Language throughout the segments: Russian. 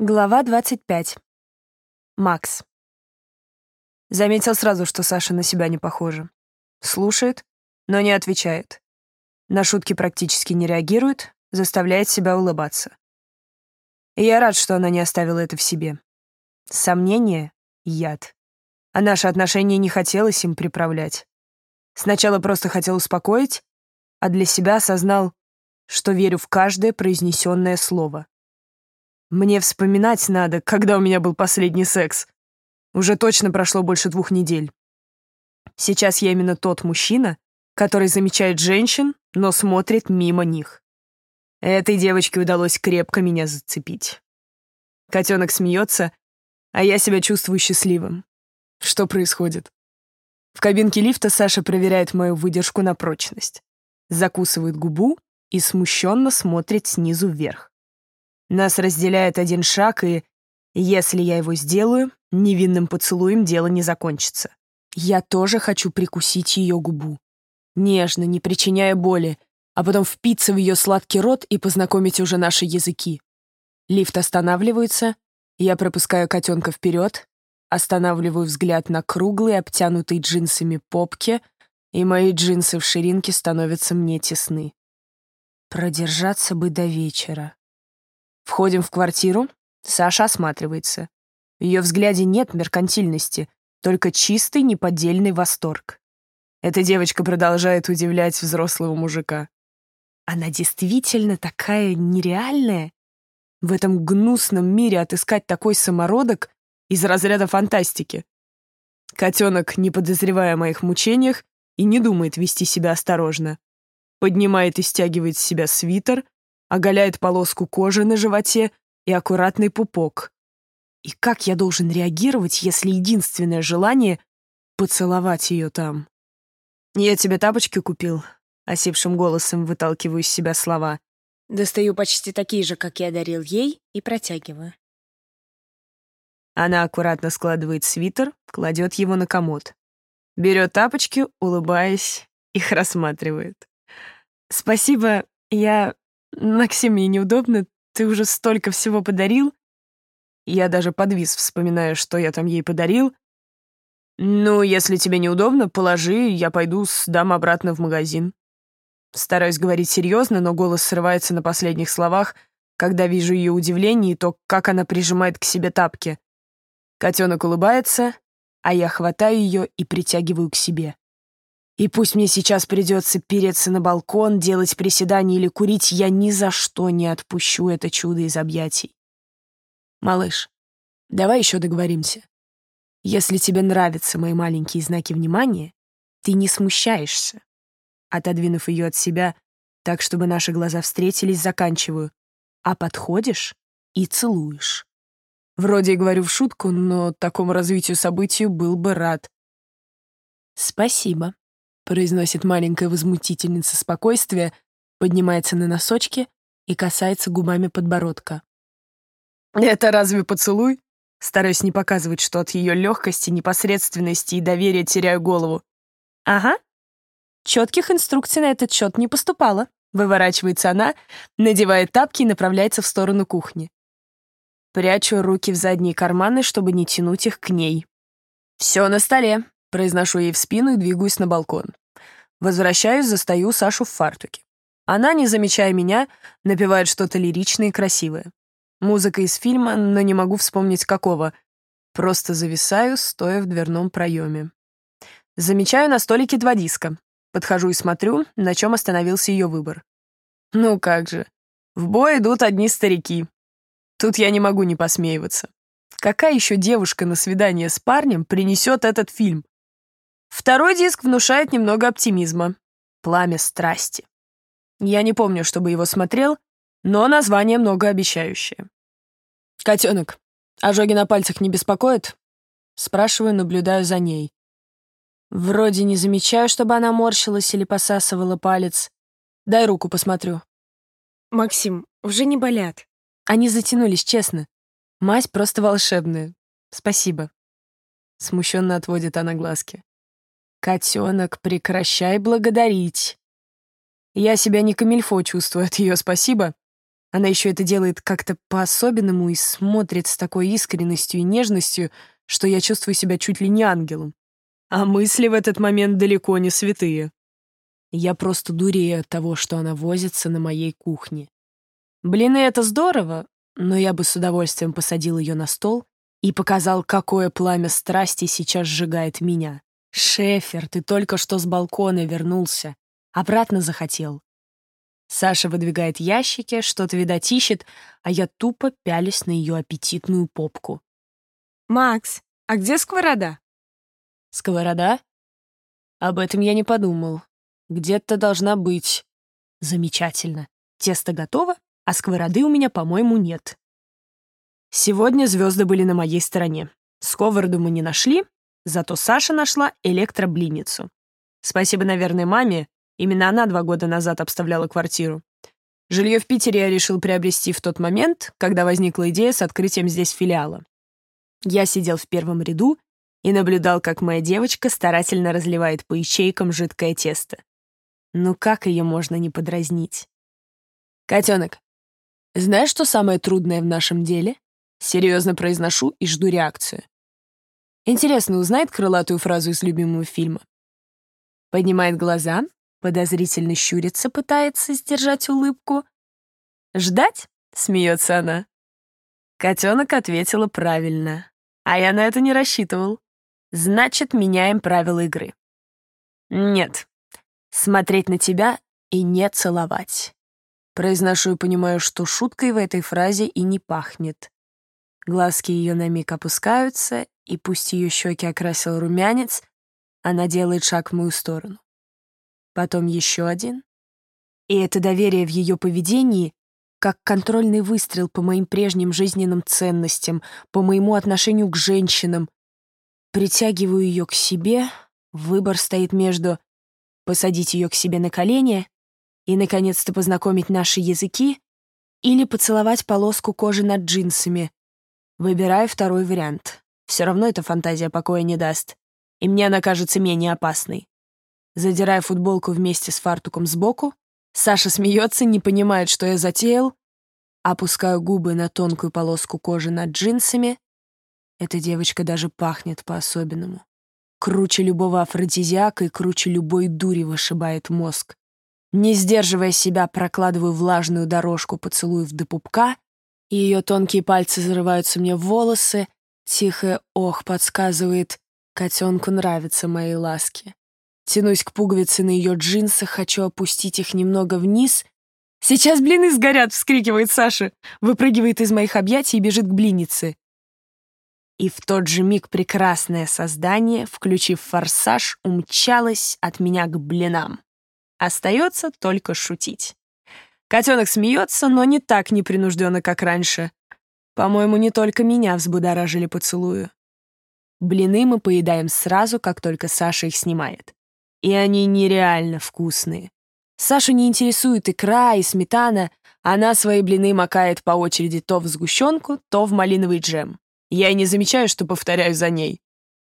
Глава 25. Макс. Заметил сразу, что Саша на себя не похожа. Слушает, но не отвечает. На шутки практически не реагирует, заставляет себя улыбаться. И я рад, что она не оставила это в себе. Сомнение — яд. А наши отношения не хотелось им приправлять. Сначала просто хотел успокоить, а для себя осознал, что верю в каждое произнесенное слово. Мне вспоминать надо, когда у меня был последний секс. Уже точно прошло больше двух недель. Сейчас я именно тот мужчина, который замечает женщин, но смотрит мимо них. Этой девочке удалось крепко меня зацепить. Котенок смеется, а я себя чувствую счастливым. Что происходит? В кабинке лифта Саша проверяет мою выдержку на прочность. Закусывает губу и смущенно смотрит снизу вверх. Нас разделяет один шаг, и, если я его сделаю, невинным поцелуем дело не закончится. Я тоже хочу прикусить ее губу. Нежно, не причиняя боли, а потом впиться в ее сладкий рот и познакомить уже наши языки. Лифт останавливается, я пропускаю котенка вперед, останавливаю взгляд на круглые, обтянутые джинсами попки, и мои джинсы в ширинке становятся мне тесны. Продержаться бы до вечера. Входим в квартиру, Саша осматривается. В ее взгляде нет меркантильности, только чистый неподдельный восторг. Эта девочка продолжает удивлять взрослого мужика. Она действительно такая нереальная? В этом гнусном мире отыскать такой самородок из разряда фантастики. Котенок, не подозревая о моих мучениях, и не думает вести себя осторожно. Поднимает и стягивает с себя свитер, оголяет полоску кожи на животе и аккуратный пупок. И как я должен реагировать, если единственное желание — поцеловать ее там? «Я тебе тапочки купил», — осипшим голосом выталкиваю из себя слова. Достаю почти такие же, как я дарил ей, и протягиваю. Она аккуратно складывает свитер, кладет его на комод. Берет тапочки, улыбаясь, их рассматривает. «Спасибо, я «Максим, мне неудобно, ты уже столько всего подарил». Я даже подвис, вспоминая, что я там ей подарил. «Ну, если тебе неудобно, положи, я пойду сдам обратно в магазин». Стараюсь говорить серьезно, но голос срывается на последних словах, когда вижу ее удивление и то, как она прижимает к себе тапки. Котенок улыбается, а я хватаю ее и притягиваю к себе. И пусть мне сейчас придется переться на балкон, делать приседания или курить, я ни за что не отпущу это чудо из объятий. Малыш, давай еще договоримся. Если тебе нравятся мои маленькие знаки внимания, ты не смущаешься. Отодвинув ее от себя, так, чтобы наши глаза встретились, заканчиваю. А подходишь и целуешь. Вроде и говорю в шутку, но такому развитию событий был бы рад. Спасибо произносит маленькая возмутительница спокойствия, поднимается на носочки и касается губами подбородка. «Это разве поцелуй?» Стараюсь не показывать, что от ее легкости, непосредственности и доверия теряю голову. «Ага. Четких инструкций на этот счет не поступало», выворачивается она, надевает тапки и направляется в сторону кухни. Прячу руки в задние карманы, чтобы не тянуть их к ней. «Все на столе», Произношу ей в спину и двигаюсь на балкон. Возвращаюсь, застаю Сашу в фартуке. Она, не замечая меня, напевает что-то лиричное и красивое. Музыка из фильма, но не могу вспомнить какого. Просто зависаю, стоя в дверном проеме. Замечаю на столике два диска. Подхожу и смотрю, на чем остановился ее выбор. Ну как же. В бой идут одни старики. Тут я не могу не посмеиваться. Какая еще девушка на свидание с парнем принесет этот фильм? Второй диск внушает немного оптимизма. «Пламя страсти». Я не помню, чтобы его смотрел, но название многообещающее. «Котенок, ожоги на пальцах не беспокоят?» Спрашиваю, наблюдаю за ней. Вроде не замечаю, чтобы она морщилась или посасывала палец. Дай руку посмотрю. «Максим, уже не болят». Они затянулись, честно. Мазь просто волшебная. Спасибо. Смущенно отводит она глазки. «Котенок, прекращай благодарить». Я себя не камильфо чувствую от ее спасибо. Она еще это делает как-то по-особенному и смотрит с такой искренностью и нежностью, что я чувствую себя чуть ли не ангелом. А мысли в этот момент далеко не святые. Я просто дурею от того, что она возится на моей кухне. Блины — это здорово, но я бы с удовольствием посадил ее на стол и показал, какое пламя страсти сейчас сжигает меня. «Шефер, ты только что с балкона вернулся. Обратно захотел». Саша выдвигает ящики, что-то, видать, ищет, а я тупо пялюсь на ее аппетитную попку. «Макс, а где сковорода?» «Сковорода? Об этом я не подумал. Где-то должна быть. Замечательно. Тесто готово, а сковороды у меня, по-моему, нет. Сегодня звезды были на моей стороне. Сковороду мы не нашли, зато Саша нашла электроблинницу. Спасибо, наверное, маме. Именно она два года назад обставляла квартиру. Жилье в Питере я решил приобрести в тот момент, когда возникла идея с открытием здесь филиала. Я сидел в первом ряду и наблюдал, как моя девочка старательно разливает по ячейкам жидкое тесто. Ну как ее можно не подразнить? Котенок, знаешь, что самое трудное в нашем деле? Серьезно произношу и жду реакцию. Интересно, узнает крылатую фразу из любимого фильма? Поднимает глаза, подозрительно щурится, пытается сдержать улыбку. «Ждать?» — смеется она. Котенок ответила правильно, а я на это не рассчитывал. Значит, меняем правила игры. Нет, смотреть на тебя и не целовать. Произношу и понимаю, что шуткой в этой фразе и не пахнет. Глазки ее на миг опускаются, и пусть ее щеки окрасил румянец, она делает шаг в мою сторону. Потом еще один. И это доверие в ее поведении как контрольный выстрел по моим прежним жизненным ценностям, по моему отношению к женщинам. Притягиваю ее к себе, выбор стоит между посадить ее к себе на колени и, наконец-то, познакомить наши языки или поцеловать полоску кожи над джинсами. Выбираю второй вариант. Все равно эта фантазия покоя не даст, и мне она кажется менее опасной. Задирая футболку вместе с фартуком сбоку, Саша смеется, не понимает, что я затеял, опускаю губы на тонкую полоску кожи над джинсами. Эта девочка даже пахнет по-особенному. Круче любого афродизиака и круче любой дури вышибает мозг. Не сдерживая себя, прокладываю влажную дорожку поцелуев до пупка, ее тонкие пальцы зарываются мне в волосы. Тихое «ох» подсказывает, котенку нравятся мои ласки. Тянусь к пуговице на ее джинсах, хочу опустить их немного вниз. «Сейчас блины сгорят!» — вскрикивает Саша. Выпрыгивает из моих объятий и бежит к блиннице. И в тот же миг прекрасное создание, включив форсаж, умчалось от меня к блинам. Остается только шутить. Котенок смеется, но не так непринужденно, как раньше. По-моему, не только меня взбудоражили поцелую. Блины мы поедаем сразу, как только Саша их снимает. И они нереально вкусные. Сашу не интересует икра и сметана, она свои блины макает по очереди то в сгущенку, то в малиновый джем. Я и не замечаю, что повторяю за ней.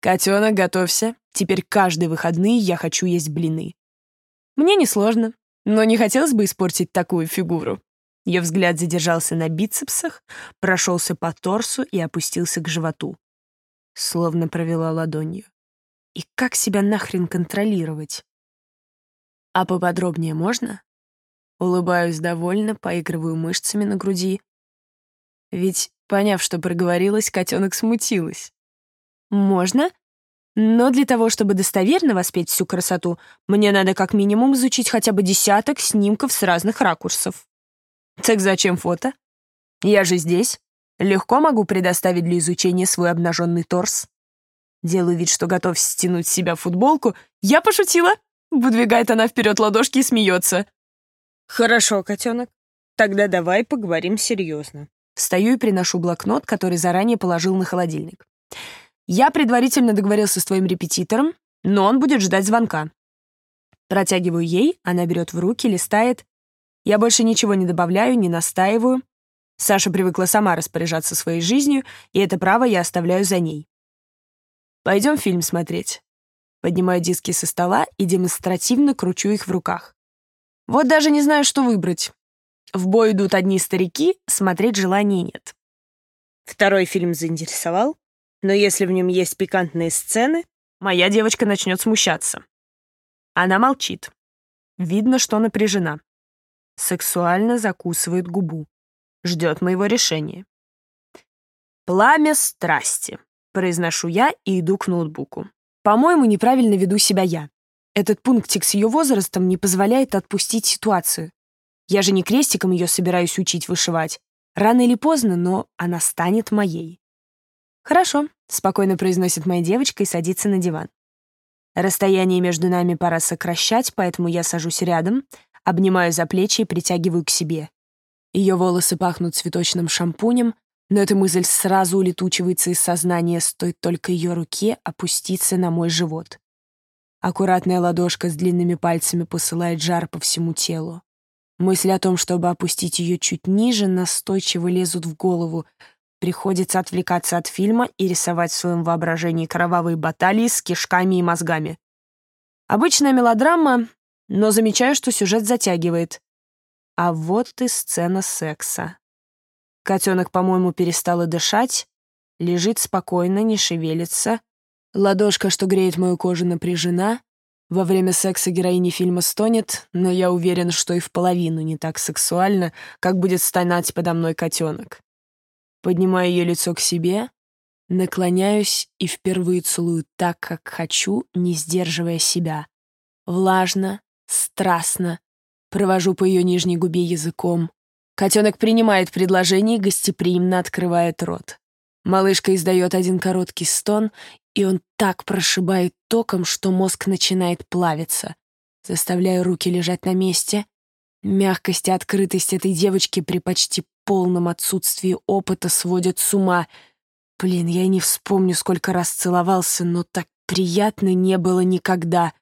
«Котенок, готовься. Теперь каждые выходные я хочу есть блины». Мне несложно, но не хотелось бы испортить такую фигуру. Ее взгляд задержался на бицепсах, прошелся по торсу и опустился к животу. Словно провела ладонью. И как себя нахрен контролировать? А поподробнее можно? Улыбаюсь довольно, поигрываю мышцами на груди. Ведь Поняв, что проговорилась, котенок смутилась. «Можно? Но для того, чтобы достоверно воспеть всю красоту, мне надо как минимум изучить хотя бы десяток снимков с разных ракурсов». «Так зачем фото? Я же здесь. Легко могу предоставить для изучения свой обнаженный торс». Делаю вид, что готов стянуть с себя футболку. «Я пошутила!» Выдвигает она вперед ладошки и смеется. «Хорошо, котенок. Тогда давай поговорим серьезно. Встаю и приношу блокнот, который заранее положил на холодильник. Я предварительно договорился с твоим репетитором, но он будет ждать звонка. Протягиваю ей, она берет в руки, листает. Я больше ничего не добавляю, не настаиваю. Саша привыкла сама распоряжаться своей жизнью, и это право я оставляю за ней. Пойдем фильм смотреть. Поднимаю диски со стола и демонстративно кручу их в руках. Вот даже не знаю, что выбрать. В бой идут одни старики, смотреть желания нет. Второй фильм заинтересовал, но если в нем есть пикантные сцены, моя девочка начнет смущаться. Она молчит. Видно, что напряжена. Сексуально закусывает губу. Ждет моего решения. «Пламя страсти», — произношу я и иду к ноутбуку. По-моему, неправильно веду себя я. Этот пунктик с ее возрастом не позволяет отпустить ситуацию. Я же не крестиком ее собираюсь учить вышивать. Рано или поздно, но она станет моей. «Хорошо», — спокойно произносит моя девочка и садится на диван. Расстояние между нами пора сокращать, поэтому я сажусь рядом, обнимаю за плечи и притягиваю к себе. Ее волосы пахнут цветочным шампунем, но эта мысль сразу улетучивается из сознания, стоит только ее руке опуститься на мой живот. Аккуратная ладошка с длинными пальцами посылает жар по всему телу. Мысли о том, чтобы опустить ее чуть ниже, настойчиво лезут в голову. Приходится отвлекаться от фильма и рисовать в своем воображении кровавые баталии с кишками и мозгами. Обычная мелодрама, но замечаю, что сюжет затягивает. А вот и сцена секса. Котенок, по-моему, перестала дышать, лежит спокойно, не шевелится. Ладошка, что греет мою кожу, напряжена. Во время секса героини фильма стонет, но я уверен, что и в половину не так сексуально, как будет стонать подо мной котенок. Поднимаю ее лицо к себе, наклоняюсь и впервые целую так, как хочу, не сдерживая себя. Влажно, страстно, провожу по ее нижней губе языком, Котенок принимает предложение и гостеприимно открывает рот. Малышка издает один короткий стон, и он так прошибает током, что мозг начинает плавиться. Заставляю руки лежать на месте. Мягкость и открытость этой девочки при почти полном отсутствии опыта сводят с ума. Блин, я не вспомню, сколько раз целовался, но так приятно не было никогда.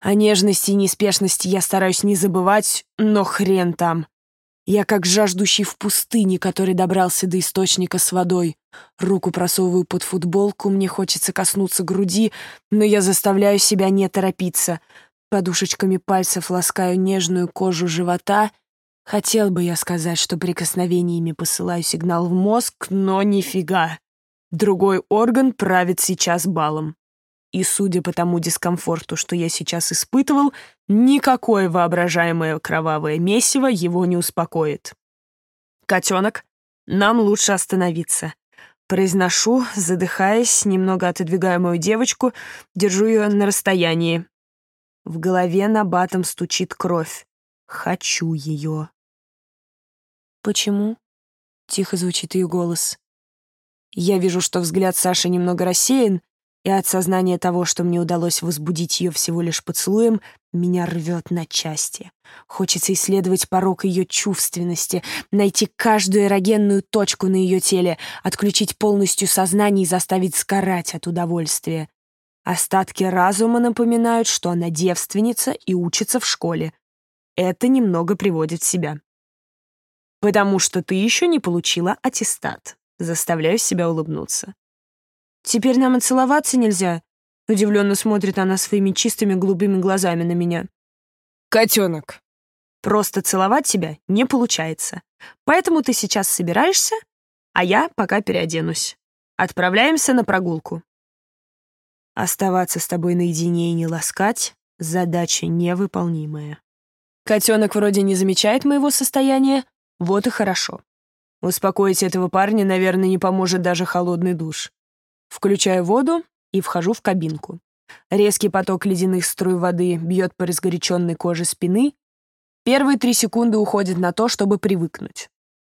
О нежности и неспешности я стараюсь не забывать, но хрен там. Я как жаждущий в пустыне, который добрался до источника с водой. Руку просовываю под футболку, мне хочется коснуться груди, но я заставляю себя не торопиться. Подушечками пальцев ласкаю нежную кожу живота. Хотел бы я сказать, что прикосновениями посылаю сигнал в мозг, но нифига. Другой орган правит сейчас балом. И судя по тому дискомфорту, что я сейчас испытывал, никакое воображаемое кровавое месиво его не успокоит. «Котенок, нам лучше остановиться». Произношу, задыхаясь, немного отодвигаю мою девочку, держу ее на расстоянии. В голове на батом стучит кровь. Хочу ее. «Почему?» — тихо звучит ее голос. Я вижу, что взгляд Саши немного рассеян, и от сознания того, что мне удалось возбудить ее всего лишь поцелуем, меня рвет на части. Хочется исследовать порог ее чувственности, найти каждую эрогенную точку на ее теле, отключить полностью сознание и заставить сгорать от удовольствия. Остатки разума напоминают, что она девственница и учится в школе. Это немного приводит в себя. «Потому что ты еще не получила аттестат», заставляю себя улыбнуться. Теперь нам и целоваться нельзя?» Удивленно смотрит она своими чистыми голубыми глазами на меня. «Котенок, просто целовать тебя не получается. Поэтому ты сейчас собираешься, а я пока переоденусь. Отправляемся на прогулку». Оставаться с тобой наедине и не ласкать — задача невыполнимая. Котенок вроде не замечает моего состояния, вот и хорошо. Успокоить этого парня, наверное, не поможет даже холодный душ. Включаю воду и вхожу в кабинку. Резкий поток ледяных струй воды бьет по разгоряченной коже спины. Первые три секунды уходят на то, чтобы привыкнуть.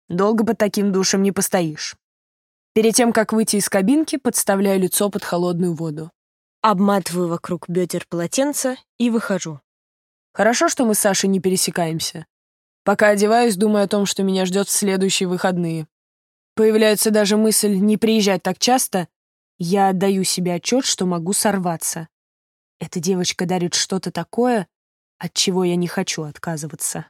Долго под таким душем не постоишь. Перед тем, как выйти из кабинки, подставляю лицо под холодную воду. Обматываю вокруг бедер полотенца и выхожу. Хорошо, что мы с Сашей не пересекаемся. Пока одеваюсь, думаю о том, что меня ждет в следующие выходные. Появляется даже мысль не приезжать так часто, я отдаю себе отчет, что могу сорваться. Эта девочка дарит что-то такое, от чего я не хочу отказываться.